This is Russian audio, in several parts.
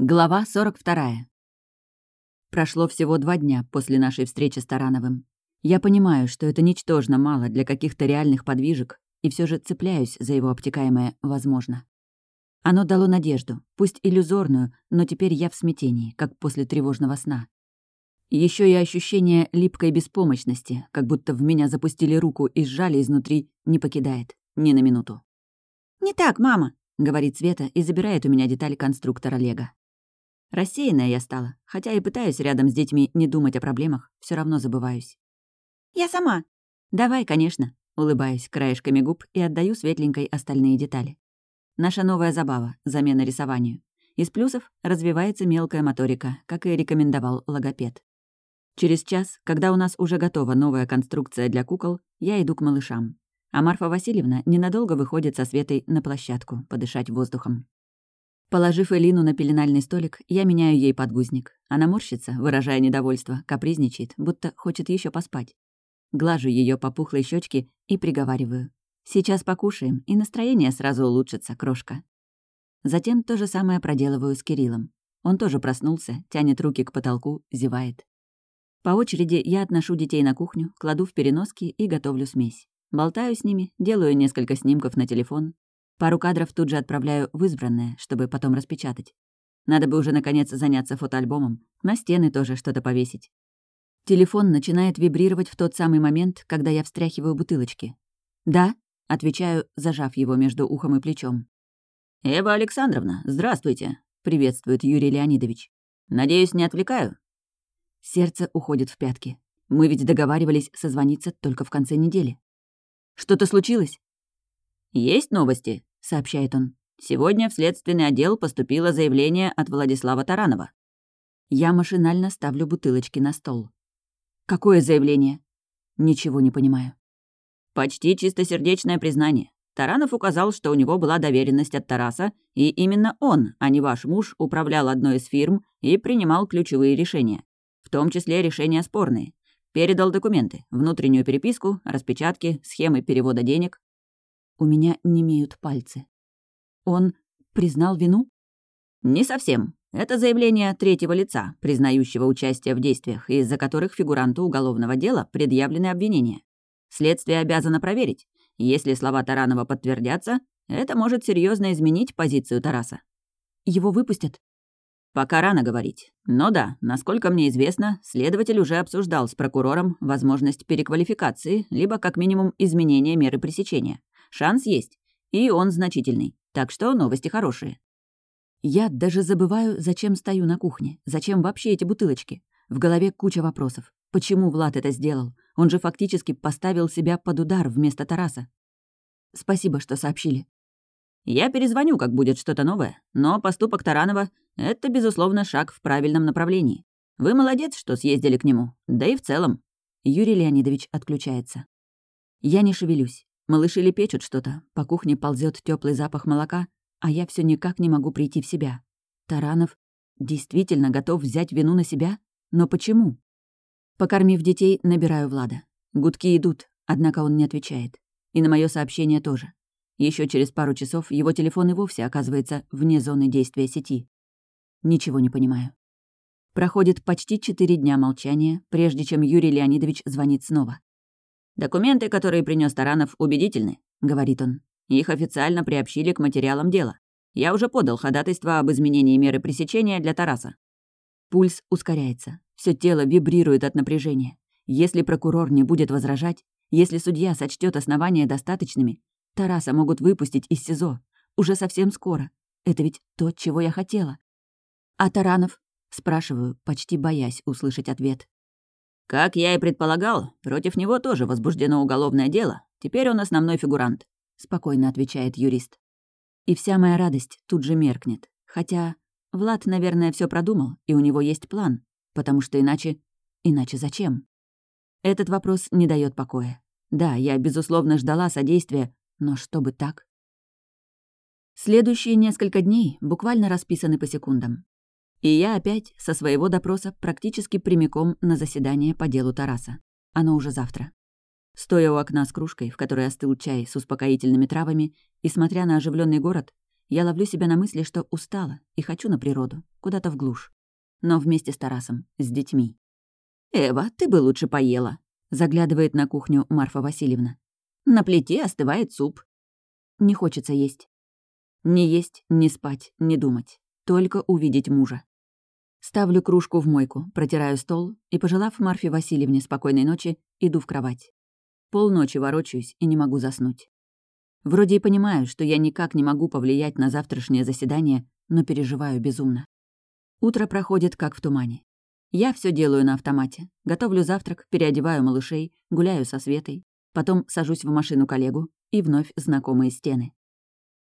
Глава 42. Прошло всего два дня после нашей встречи с Тарановым. Я понимаю, что это ничтожно мало для каких-то реальных подвижек, и все же цепляюсь за его обтекаемое «возможно». Оно дало надежду, пусть иллюзорную, но теперь я в смятении, как после тревожного сна. Еще и ощущение липкой беспомощности, как будто в меня запустили руку и сжали изнутри, не покидает ни на минуту. «Не так, мама», — говорит Света и забирает у меня деталь конструктора Лего. Рассеянная я стала, хотя и пытаюсь рядом с детьми не думать о проблемах, все равно забываюсь. «Я сама». «Давай, конечно», — улыбаюсь краешками губ и отдаю светленькой остальные детали. Наша новая забава — замена рисованию. Из плюсов развивается мелкая моторика, как и рекомендовал логопед. Через час, когда у нас уже готова новая конструкция для кукол, я иду к малышам. А Марфа Васильевна ненадолго выходит со Светой на площадку подышать воздухом. Положив Элину на пеленальный столик, я меняю ей подгузник. Она морщится, выражая недовольство, капризничает, будто хочет еще поспать. Глажу ее по пухлой щечке и приговариваю. «Сейчас покушаем, и настроение сразу улучшится, крошка». Затем то же самое проделываю с Кириллом. Он тоже проснулся, тянет руки к потолку, зевает. По очереди я отношу детей на кухню, кладу в переноски и готовлю смесь. Болтаю с ними, делаю несколько снимков на телефон, Пару кадров тут же отправляю в избранное, чтобы потом распечатать. Надо бы уже, наконец, заняться фотоальбомом. На стены тоже что-то повесить. Телефон начинает вибрировать в тот самый момент, когда я встряхиваю бутылочки. «Да», — отвечаю, зажав его между ухом и плечом. «Эва Александровна, здравствуйте», — приветствует Юрий Леонидович. «Надеюсь, не отвлекаю?» Сердце уходит в пятки. Мы ведь договаривались созвониться только в конце недели. «Что-то случилось?» «Есть новости?» — сообщает он. «Сегодня в следственный отдел поступило заявление от Владислава Таранова». Я машинально ставлю бутылочки на стол. «Какое заявление?» «Ничего не понимаю». «Почти чистосердечное признание. Таранов указал, что у него была доверенность от Тараса, и именно он, а не ваш муж, управлял одной из фирм и принимал ключевые решения, в том числе решения спорные. Передал документы, внутреннюю переписку, распечатки, схемы перевода денег. У меня немеют пальцы. Он признал вину? Не совсем. Это заявление третьего лица, признающего участие в действиях, из-за которых фигуранту уголовного дела предъявлены обвинения. Следствие обязано проверить. Если слова Таранова подтвердятся, это может серьезно изменить позицию Тараса. Его выпустят? Пока рано говорить. Но да, насколько мне известно, следователь уже обсуждал с прокурором возможность переквалификации, либо как минимум изменения меры пресечения. Шанс есть. И он значительный. Так что новости хорошие. Я даже забываю, зачем стою на кухне. Зачем вообще эти бутылочки? В голове куча вопросов. Почему Влад это сделал? Он же фактически поставил себя под удар вместо Тараса. Спасибо, что сообщили. Я перезвоню, как будет что-то новое, но поступок Таранова — это, безусловно, шаг в правильном направлении. Вы молодец, что съездили к нему. Да и в целом. Юрий Леонидович отключается. Я не шевелюсь. Малыши лепечут что-то, по кухне ползет теплый запах молока, а я все никак не могу прийти в себя. Таранов действительно готов взять вину на себя? Но почему? Покормив детей, набираю Влада. Гудки идут, однако он не отвечает. И на мое сообщение тоже. Еще через пару часов его телефон и вовсе оказывается вне зоны действия сети. Ничего не понимаю. Проходит почти четыре дня молчания, прежде чем Юрий Леонидович звонит снова. «Документы, которые принес Таранов, убедительны», — говорит он. «Их официально приобщили к материалам дела. Я уже подал ходатайство об изменении меры пресечения для Тараса». Пульс ускоряется. Все тело вибрирует от напряжения. Если прокурор не будет возражать, если судья сочтет основания достаточными, Тараса могут выпустить из СИЗО. Уже совсем скоро. Это ведь то, чего я хотела. «А Таранов?» — спрашиваю, почти боясь услышать ответ. Как я и предполагал, против него тоже возбуждено уголовное дело. Теперь он основной фигурант», — спокойно отвечает юрист. И вся моя радость тут же меркнет. Хотя Влад, наверное, все продумал, и у него есть план. Потому что иначе... Иначе зачем? Этот вопрос не дает покоя. Да, я, безусловно, ждала содействия, но чтобы так? Следующие несколько дней буквально расписаны по секундам. И я опять со своего допроса практически прямиком на заседание по делу Тараса. Оно уже завтра. Стоя у окна с кружкой, в которой остыл чай с успокоительными травами, и смотря на оживленный город, Я ловлю себя на мысли, что устала и хочу на природу, куда-то в глушь. Но вместе с Тарасом, с детьми. «Эва, ты бы лучше поела», — заглядывает на кухню Марфа Васильевна. «На плите остывает суп». Не хочется есть. Не есть, не спать, не думать. Только увидеть мужа. Ставлю кружку в мойку, протираю стол и, пожелав Марфе Васильевне спокойной ночи, иду в кровать. Полночи ворочаюсь и не могу заснуть. Вроде и понимаю, что я никак не могу повлиять на завтрашнее заседание, но переживаю безумно. Утро проходит как в тумане. Я все делаю на автомате. Готовлю завтрак, переодеваю малышей, гуляю со Светой, потом сажусь в машину коллегу и вновь знакомые стены.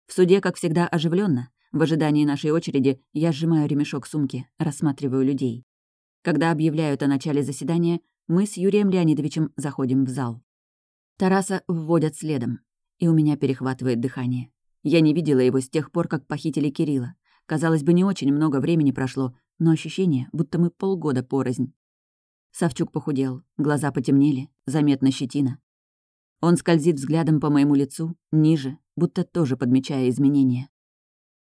В суде, как всегда, оживленно. В ожидании нашей очереди я сжимаю ремешок сумки, рассматриваю людей. Когда объявляют о начале заседания, мы с Юрием Леонидовичем заходим в зал. Тараса вводят следом, и у меня перехватывает дыхание. Я не видела его с тех пор, как похитили Кирилла. Казалось бы, не очень много времени прошло, но ощущение, будто мы полгода порознь. Савчук похудел, глаза потемнели, заметна щетина. Он скользит взглядом по моему лицу, ниже, будто тоже подмечая изменения.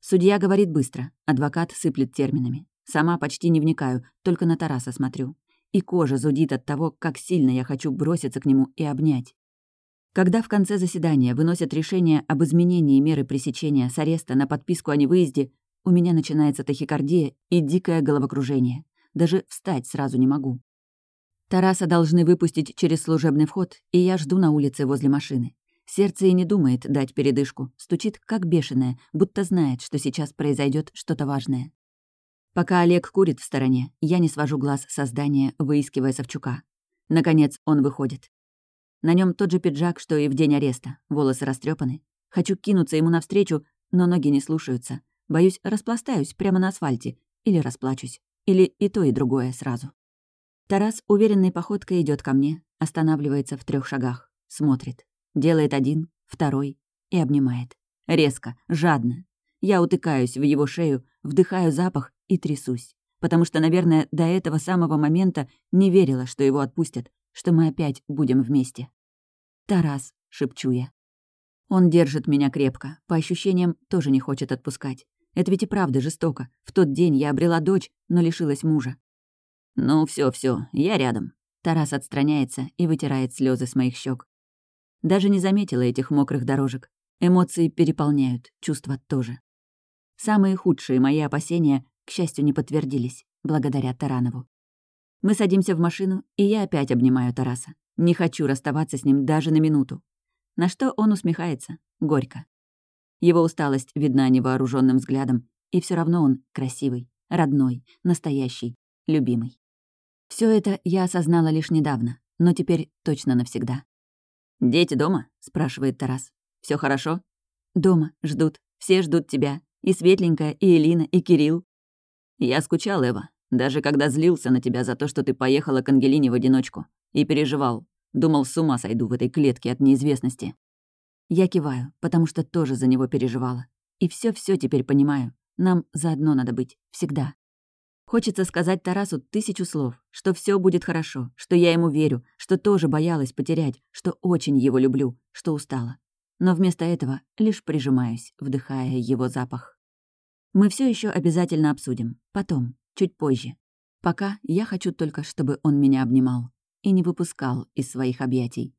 Судья говорит быстро, адвокат сыплет терминами. Сама почти не вникаю, только на Тараса смотрю. И кожа зудит от того, как сильно я хочу броситься к нему и обнять. Когда в конце заседания выносят решение об изменении меры пресечения с ареста на подписку о невыезде, у меня начинается тахикардия и дикое головокружение. Даже встать сразу не могу. Тараса должны выпустить через служебный вход, и я жду на улице возле машины. Сердце и не думает дать передышку, стучит как бешеное, будто знает, что сейчас произойдет что-то важное. Пока Олег курит в стороне, я не свожу глаз со здания, выискивая Савчука. Наконец он выходит. На нем тот же пиджак, что и в день ареста, волосы растрепаны. Хочу кинуться ему навстречу, но ноги не слушаются. Боюсь, распластаюсь прямо на асфальте. Или расплачусь. Или и то, и другое сразу. Тарас уверенной походкой идет ко мне, останавливается в трех шагах, смотрит. Делает один, второй и обнимает. Резко, жадно. Я утыкаюсь в его шею, вдыхаю запах и трясусь. Потому что, наверное, до этого самого момента не верила, что его отпустят, что мы опять будем вместе. «Тарас», — шепчу я. Он держит меня крепко, по ощущениям тоже не хочет отпускать. Это ведь и правда жестоко. В тот день я обрела дочь, но лишилась мужа. «Ну все, все, я рядом». Тарас отстраняется и вытирает слезы с моих щек. Даже не заметила этих мокрых дорожек. Эмоции переполняют, чувства тоже. Самые худшие мои опасения, к счастью, не подтвердились, благодаря Таранову. Мы садимся в машину, и я опять обнимаю Тараса. Не хочу расставаться с ним даже на минуту. На что он усмехается, горько. Его усталость видна невооруженным взглядом, и все равно он красивый, родной, настоящий, любимый. Все это я осознала лишь недавно, но теперь точно навсегда. «Дети дома?» — спрашивает Тарас. Все хорошо?» «Дома, ждут. Все ждут тебя. И Светленькая, и Элина, и Кирилл». «Я скучал, Эва. Даже когда злился на тебя за то, что ты поехала к Ангелине в одиночку. И переживал. Думал, с ума сойду в этой клетке от неизвестности. Я киваю, потому что тоже за него переживала. И все все теперь понимаю. Нам заодно надо быть. Всегда. Хочется сказать Тарасу тысячу слов, что все будет хорошо, что я ему верю, что тоже боялась потерять, что очень его люблю, что устала. Но вместо этого лишь прижимаюсь, вдыхая его запах. Мы все еще обязательно обсудим. Потом, чуть позже. Пока я хочу только, чтобы он меня обнимал и не выпускал из своих объятий.